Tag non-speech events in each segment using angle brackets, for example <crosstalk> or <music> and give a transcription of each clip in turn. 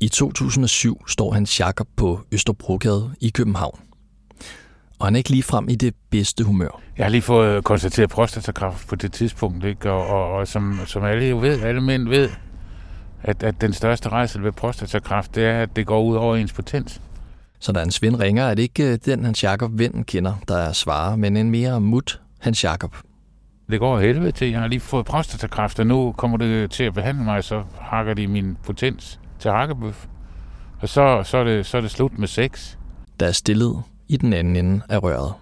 I 2007 står Hans Jakob på Østerbrogade i København. Og han er ikke lige frem i det bedste humør. Jeg har lige fået konstateret prostatakræft på det tidspunkt, ikke? Og, og, og som, som alle jo ved, alle mænd ved, at, at den største rejsel ved prostatakræft, det er, at det går ud over ens potens. Så da hans ven ringer, er det ikke øh, den Hans Jakob vennen kender, der er svarer, men en mere mut Hans Jakob. Det går helvede til. Jeg har lige fået prostatakræft, og nu kommer det til at behandle mig, så hakker de min potens til hakkebøf. Og så, så, er det, så er det slut med sex. Der er stillet i den anden ende af røret.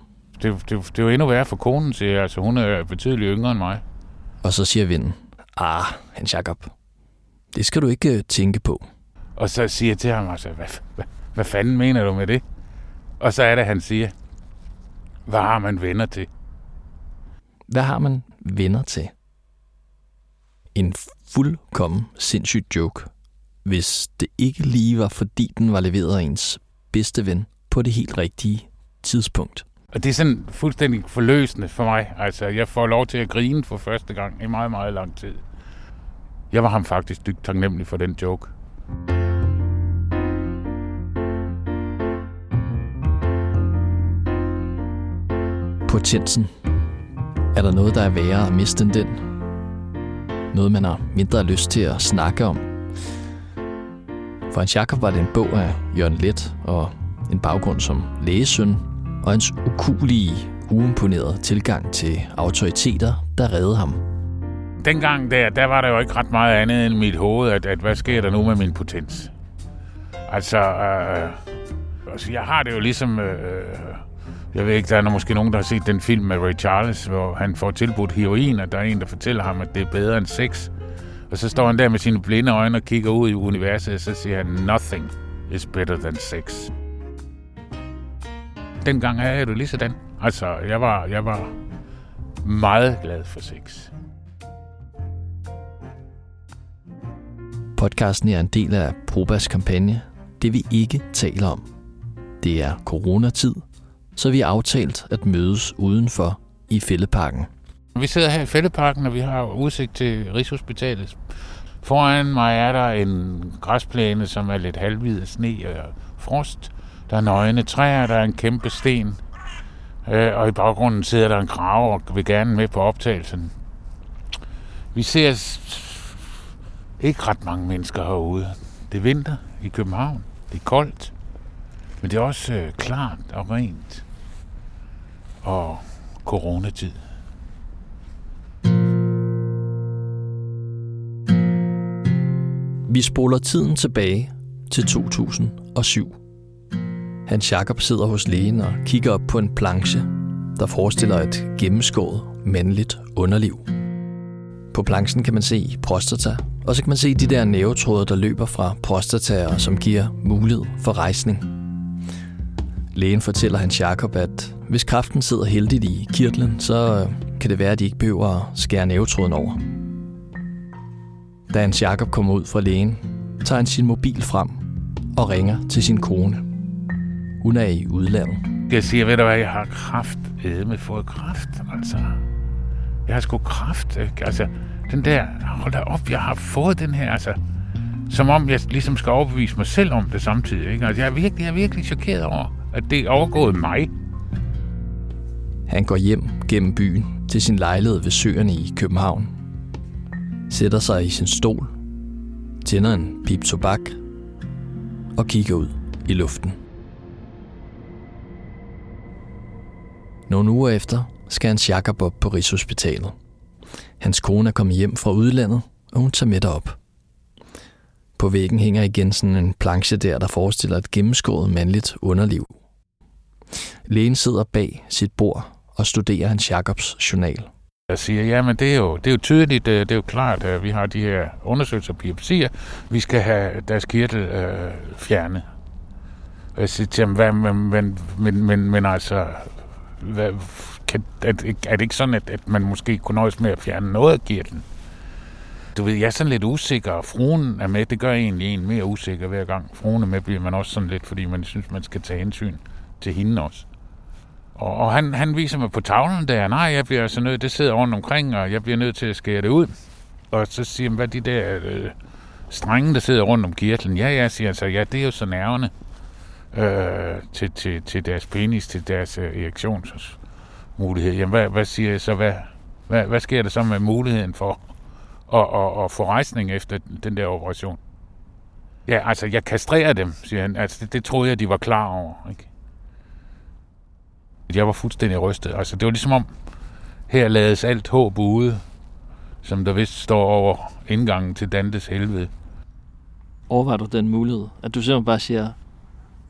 Det, det, det er jo endnu værre for konen, siger jeg. Altså, hun er betydeligt yngre end mig. Og så siger vennen, ah, Hans Jakob, det skal du ikke øh, tænke på. Og så siger jeg til ham, altså, hvad, hvad, hvad fanden mener du med det? Og så er det, han siger, hvad har man venner til? Hvad har man venner til? En fuldkommen sindssyg joke, hvis det ikke lige var fordi den var leveret af ens bedste ven på det helt rigtige tidspunkt. Og det er sådan fuldstændig forløsende for mig. Altså, jeg får lov til at grine for første gang i meget, meget lang tid. Jeg var ham faktisk dybt taknemmelig for den joke. Potensen. Er der noget, der er værre at miste end den? Noget, man har mindre lyst til at snakke om? For Hans Jakob var det en bog af Jørgen Let og en baggrund som lægesøn, og hans ukulige, uimponerede tilgang til autoriteter, der redde ham. Dengang der, der var der jo ikke ret meget andet end mit hoved, at, at hvad sker der nu med min potens? Altså, øh, altså jeg har det jo ligesom... Øh, øh jeg ved ikke, der er måske nogen, der har set den film med Ray Charles, hvor han får tilbudt heroin, og der er en, der fortæller ham, at det er bedre end sex. Og så står han der med sine blinde øjne og kigger ud i universet, og så siger han, nothing is better than sex. Dengang havde jeg det lige sådan. Altså, jeg var, jeg var meget glad for sex. Podcasten er en del af Probas kampagne. Det vi ikke taler om. Det er coronatid, så vi har aftalt at mødes udenfor i Fælleparken. Vi sidder her i Fældeparken, og vi har udsigt til Rigshospitalet. Foran mig er der en græsplæne, som er lidt halvhvid af sne og frost. Der er nøgne træer, der er en kæmpe sten. Øh, og i baggrunden sidder der en krav og vil gerne med på optagelsen. Vi ser ikke ret mange mennesker herude. Det er vinter i København. Det er koldt. Men det er også øh, klart og rent. Og coronatid. Vi spoler tiden tilbage til 2007. Hans Jakob sidder hos lægen og kigger op på en planche, der forestiller et gennemskåret mandligt underliv. På planchen kan man se prostata, og så kan man se de der nævetråde, der løber fra prostata og som giver mulighed for rejsning. Lægen fortæller Hans Jakob, at hvis kraften sidder heldigt i kirtlen, så kan det være, at de ikke behøver at skære nævetråden over. Da Hans Jakob kommer ud fra lægen, tager han sin mobil frem og ringer til sin kone. Hun er i udlandet. Jeg siger, ved du hvad, jeg har kraft med fået kraft, altså. Jeg har sgu kraft, ikke? Altså, den der, hold da op, jeg har fået den her, altså. Som om jeg ligesom skal overbevise mig selv om det samtidig, ikke? Altså, jeg er virkelig, jeg er virkelig chokeret over, at det er overgået mig. Han går hjem gennem byen til sin lejlighed ved søerne i København. Sætter sig i sin stol, tænder en pip tobak og kigger ud i luften. Nogle uger efter skal hans Jakob op på Rigshospitalet. Hans kone er kommet hjem fra udlandet, og hun tager med derop. På væggen hænger igen sådan en planche der, der forestiller et gennemskåret mandligt underliv. Lægen sidder bag sit bord og studerer hans Jakobs journal. Jeg siger, ja, men det er jo, det er jo tydeligt, øh, det er jo klart, at vi har de her undersøgelser og biopsier. Vi skal have deres kirtel øh, fjernet. Og jeg siger til ham, hvad, men, men, men, men, men altså, hvad, kan, er, er det ikke sådan, at, at man måske kunne nøjes med at fjerne noget af kirtlen? Du ved, jeg er sådan lidt usikker, og fruen er med. Det gør egentlig en mere usikker hver gang. Fruen er med, bliver man også sådan lidt, fordi man synes, man skal tage hensyn til hende også. Og, og han, han viser mig på tavlen der, nej, jeg bliver altså nødt, det sidder rundt omkring, og jeg bliver nødt til at skære det ud. Og så siger han, hvad de der øh, strenge, der sidder rundt om kirtlen. Ja, ja, siger han så, ja, det er jo så nerverne øh, til, til, til deres penis, til deres øh, erektionsmulighed. Jamen, hvad, hvad siger jeg så? Hvad, hvad, hvad sker der så med muligheden for at, at, at få rejsning efter den der operation? Ja, altså, jeg kastrerer dem, siger han. Altså, det, det troede jeg, de var klar over. Ikke? Jeg var fuldstændig rystet. Altså, det var ligesom om, her lades alt håb ude, som der vist står over indgangen til Dantes helvede. Overvejer du den mulighed, at du simpelthen bare siger,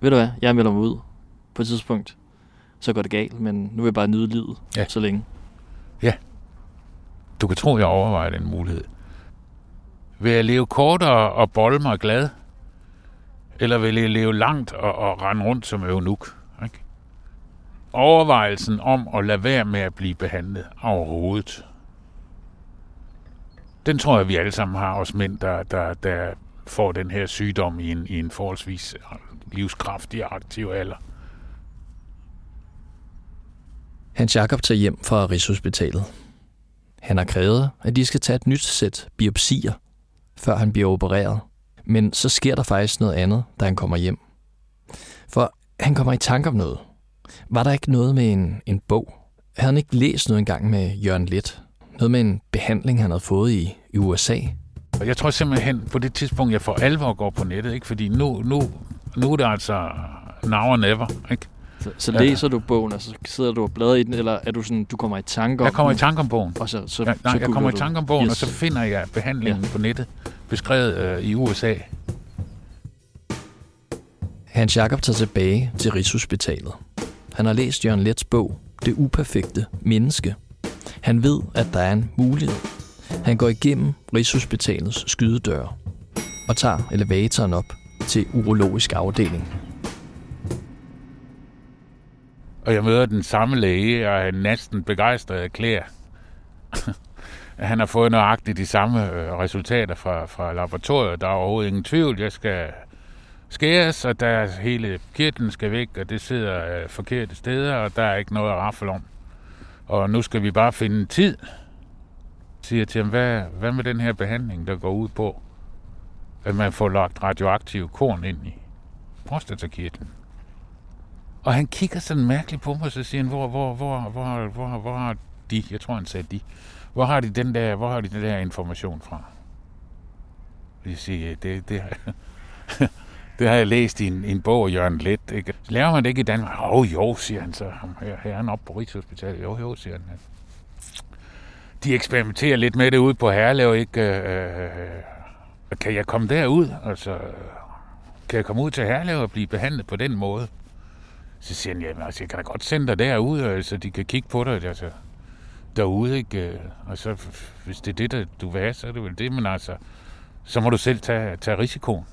ved du hvad, jeg melder mig ud på et tidspunkt, så går det galt, men nu vil jeg bare nyde livet ja. så længe. Ja. Du kan tro, jeg overvejer den mulighed. Vil jeg leve kortere og bolde mig glad? Eller vil jeg leve langt og, og rende rundt som øvnuk? Overvejelsen om at lade være med at blive behandlet overhovedet. Den tror jeg, vi alle sammen har, os mænd, der, der, der får den her sygdom i en, i en forholdsvis livskraftig og aktiv alder. Hans Jakob tager hjem fra Rigshospitalet. Han har krævet, at de skal tage et nyt sæt biopsier, før han bliver opereret. Men så sker der faktisk noget andet, da han kommer hjem. For han kommer i tanke om noget. Var der ikke noget med en, en bog? Havde han ikke læst noget engang med Jørgen Let? Noget med en behandling, han havde fået i, i USA? Jeg tror simpelthen på det tidspunkt, jeg for alvor går på nettet, ikke? fordi nu, nu, nu er det altså now or never. Ikke? Så, så læser ja. du bogen, og så sidder du og bladrer i den, eller er du sådan, du kommer i tanke om Jeg kommer i tanke om bogen. Og så, så, ja, nej, så jeg kommer i tanke om bogen, yes. og så finder jeg behandlingen ja. på nettet, beskrevet øh, i USA. Hans Jakob tager tilbage til Rigshospitalet. Han har læst Jørgen Lets bog, Det uperfekte menneske. Han ved, at der er en mulighed. Han går igennem Rigshospitalets skydedøre og tager elevatoren op til urologisk afdeling. Og jeg møder den samme læge, og han næsten begejstret erklærer, at <laughs> Han har fået nøjagtigt de samme øh, resultater fra, fra laboratoriet. Der er overhovedet ingen tvivl. Jeg skal skæres, og der hele kirtlen skal væk, og det sidder øh, forkerte steder, og der er ikke noget at raffle om. Og nu skal vi bare finde en tid, siger til ham, hvad, hvad med den her behandling, der går ud på, at man får lagt radioaktiv korn ind i prostatakirtlen. Og han kigger sådan mærkeligt på mig, og så siger han, hvor, hvor, hvor, hvor, hvor, hvor har de, jeg tror han sagde de, hvor har de den der, hvor har de den der information fra? Jeg siger, det, det, <laughs> det har jeg læst i en, en bog af Jørgen Let. Ikke? Laver man det ikke i Danmark? Åh oh, jo, siger han så. Her, her er han oppe på Rigshospitalet. Jo, jo, siger han. De eksperimenterer lidt med det ude på Herlev, ikke? Øh, øh, øh, kan jeg komme derud? Altså, kan jeg komme ud til Herlev og blive behandlet på den måde? Så siger han, jamen, altså, jeg kan da godt sende dig derud, så altså, de kan kigge på dig altså, derude, ikke? Øh, og så, hvis det er det, der du vil have, så er det vel det, men altså, så må du selv tage, tage risikoen.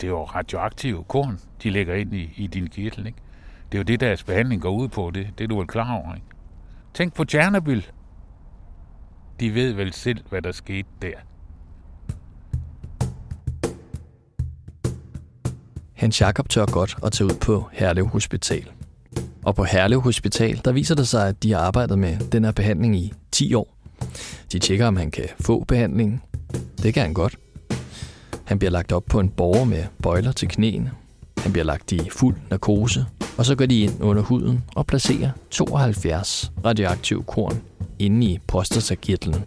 Det er jo radioaktive korn, de lægger ind i, i din kirtel, ikke? Det er jo det, deres behandling går ud på, det, det er du vel klar over, ikke? Tænk på Tjernobyl. De ved vel selv, hvad der skete der. Hans Jakob tør godt at tage ud på Herlev Hospital. Og på Herlev Hospital, der viser det sig, at de har arbejdet med den her behandling i 10 år. De tjekker, om han kan få behandlingen. Det kan han godt. Han bliver lagt op på en borger med bøjler til knæene. Han bliver lagt i fuld narkose, og så går de ind under huden og placerer 72 radioaktive korn inde i prostatakirtlen.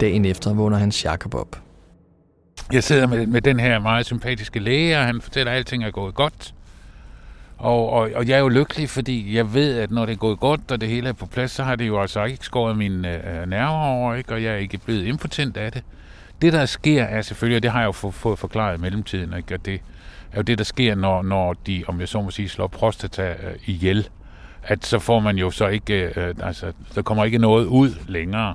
Dagen efter vågner hans Jakob op. Jeg sidder med, med den her meget sympatiske læge, og han fortæller, at alting er gået godt. Og, og, og jeg er jo lykkelig, fordi jeg ved, at når det er gået godt, og det hele er på plads, så har det jo altså ikke skåret mine øh, nerver over, ikke? og jeg er ikke blevet impotent af det. Det, der sker, er selvfølgelig, og det har jeg jo fået, forklaret i mellemtiden, ikke? og det er jo det, der sker, når, når de, om jeg så må sige, slår prostata øh, ihjel, at så får man jo så ikke, øh, altså, der kommer ikke noget ud længere.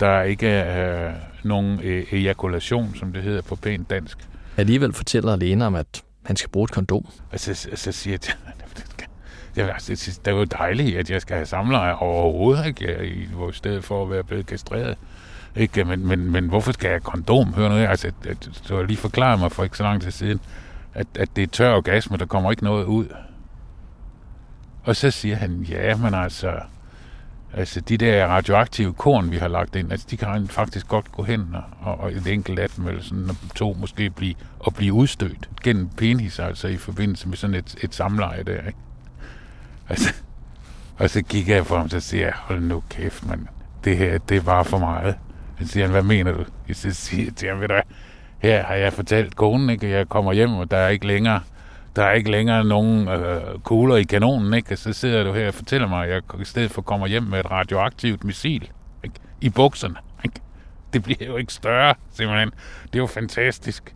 Der er ikke øh, nogen øh, ejakulation, som det hedder på pænt dansk. Alligevel fortæller Lena om, at han skal bruge et kondom. Og så, så, så siger <laughs> jeg, det, det, det er jo dejligt, at jeg skal have samleje overhovedet, ikke? I, i stedet for at være blevet kastreret. Ikke? Men, men, men hvorfor skal jeg kondom? Hør nu, altså, at, så lige forklare mig for ikke så lang tid siden, at, at det er tør orgasme, der kommer ikke noget ud. Og så siger han, ja, men altså, Altså, de der radioaktive korn, vi har lagt ind, altså, de kan faktisk godt gå hen og, og et enkelt af dem, eller sådan, to måske blive, og blive udstødt gennem penis, altså i forbindelse med sådan et, et samleje der, ikke? Altså, og så gik jeg på ham, så siger jeg, hold nu kæft, man. Det her, det var for meget. Så siger han, hvad mener du? Så siger jeg til ham, ved du her har jeg fortalt konen, ikke? Jeg kommer hjem, og der er ikke længere der er ikke længere nogen øh, kugler i kanonen, ikke? så sidder du her og fortæller mig, at jeg i stedet for kommer hjem med et radioaktivt missil ikke? i bukserne. Ikke? Det bliver jo ikke større, simpelthen. Det er jo fantastisk.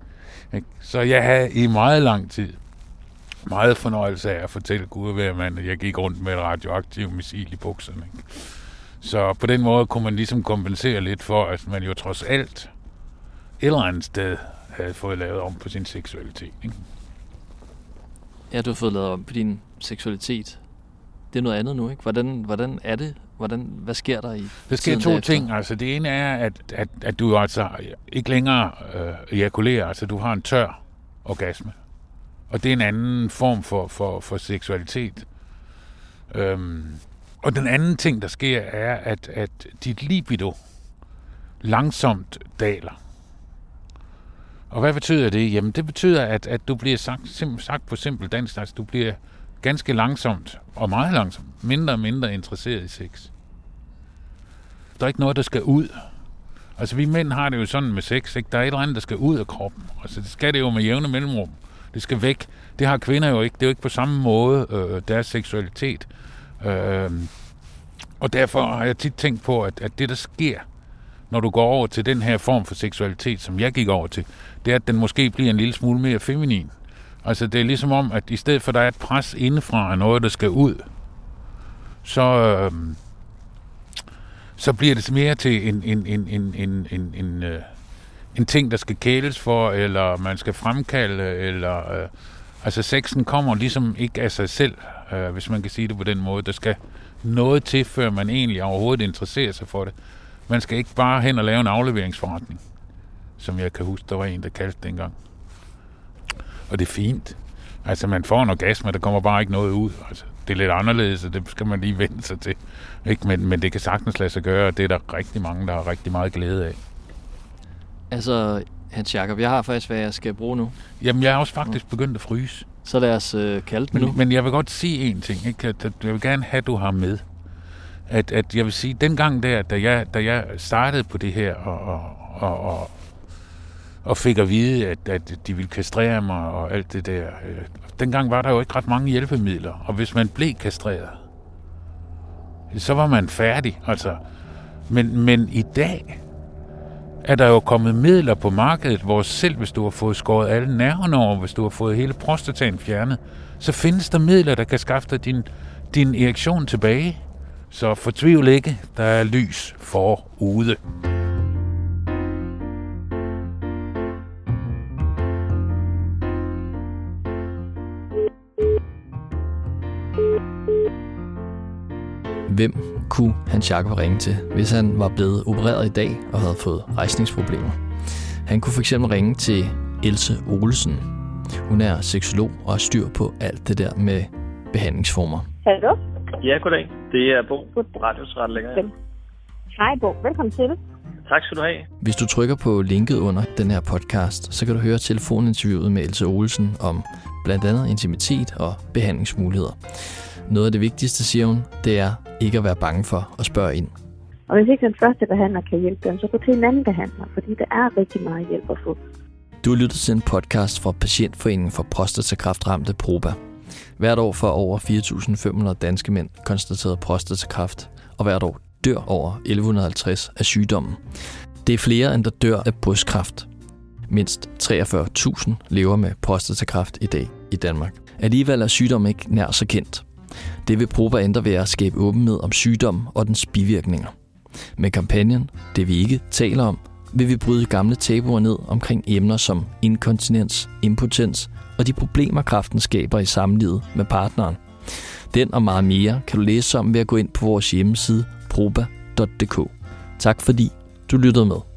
Ikke? Så jeg havde i meget lang tid meget fornøjelse af at fortælle mand, at jeg gik rundt med et radioaktivt missil i bukserne. Ikke? Så på den måde kunne man ligesom kompensere lidt for, at man jo trods alt et eller andet sted havde fået lavet om på sin seksualitet. Ikke? Ja, du har fået lavet om på din seksualitet. Det er noget andet nu, ikke? Hvordan, hvordan er det? Hvordan, hvad sker der i Der sker to derefter? ting. Altså, det ene er, at, at, at du altså ikke længere øh, ejakulerer. Altså, du har en tør orgasme. Og det er en anden form for, for, for seksualitet. Øhm, og den anden ting, der sker, er, at, at dit libido langsomt daler. Og hvad betyder det? Jamen, det betyder, at, at du bliver sagt, sim, sagt på simpel dansk, altså du bliver ganske langsomt, og meget langsomt, mindre og mindre interesseret i sex. Der er ikke noget, der skal ud. Altså, vi mænd har det jo sådan med sex, ikke? Der er et eller andet, der skal ud af kroppen. Altså, det skal det jo med jævne mellemrum. Det skal væk. Det har kvinder jo ikke. Det er jo ikke på samme måde øh, deres seksualitet. Øh, og derfor har jeg tit tænkt på, at, at det, der sker, når du går over til den her form for seksualitet, som jeg gik over til, det er, at den måske bliver en lille smule mere feminin. Altså, det er ligesom om, at i stedet for, at der er et pres indefra af noget, der skal ud, så, øh, så bliver det mere til en, en, en, en, en, en, en, øh, en ting, der skal kæles for, eller man skal fremkalde, eller... Øh, altså, sexen kommer ligesom ikke af sig selv, øh, hvis man kan sige det på den måde. Der skal noget til, før man egentlig overhovedet interesserer sig for det. Man skal ikke bare hen og lave en afleveringsforretning, som jeg kan huske, der var en, der kaldte det engang. Og det er fint. Altså, man får en orgasme, der kommer bare ikke noget ud. Altså, det er lidt anderledes, og det skal man lige vende sig til. Ikke? Men, men det kan sagtens lade sig gøre, og det er der rigtig mange, der har rigtig meget glæde af. Altså, Hans Jacob, jeg har faktisk, hvad jeg skal bruge nu. Jamen, jeg er også faktisk begyndt at fryse. Så lad os øh, kalde det nu. Men jeg vil godt sige en ting. Ikke? At, at jeg vil gerne have, at du har med at, at jeg vil sige, den gang der, da jeg, da jeg startede på det her, og, og, og, og, og fik at vide, at, at de ville kastrere mig og alt det der, øh, dengang var der jo ikke ret mange hjælpemidler, og hvis man blev kastreret, så var man færdig, altså. Men, men i dag er der jo kommet midler på markedet, hvor selv hvis du har fået skåret alle nerverne over, hvis du har fået hele prostataen fjernet, så findes der midler, der kan skaffe dig din, din erektion tilbage. Så fortvivl ikke, der er lys forude. Hvem kunne Hans Jakob ringe til, hvis han var blevet opereret i dag og havde fået rejsningsproblemer? Han kunne fx ringe til Else Olsen. Hun er seksolog og har styr på alt det der med behandlingsformer. Hallo? Ja, goddag. Det er Bo, radiosretlægger. Ja. Hej Bo, velkommen til. Tak skal du have. Hvis du trykker på linket under den her podcast, så kan du høre telefoninterviewet med Else Olsen om blandt andet intimitet og behandlingsmuligheder. Noget af det vigtigste, siger hun, det er ikke at være bange for at spørge ind. Og hvis ikke den første behandler kan hjælpe dem, så gå til en anden behandler, fordi der er rigtig meget hjælp at få. Du har lyttet til en podcast fra Patientforeningen for Prostatakræftramte Proba. Hvert år får over 4.500 danske mænd konstateret prostatakræft, og hvert år dør over 1150 af sygdommen. Det er flere, end der dør af brystkræft. Mindst 43.000 lever med prostatakræft i dag i Danmark. Alligevel er sygdommen ikke nær så kendt. Det vil Proba ændre ved at skabe åbenhed om sygdommen og dens bivirkninger. Med kampagnen Det vi ikke taler om, vil vi bryde gamle tabuer ned omkring emner som inkontinens, impotens og de problemer, kraften skaber i samlivet med partneren. Den og meget mere kan du læse om ved at gå ind på vores hjemmeside proba.dk. Tak fordi du lyttede med.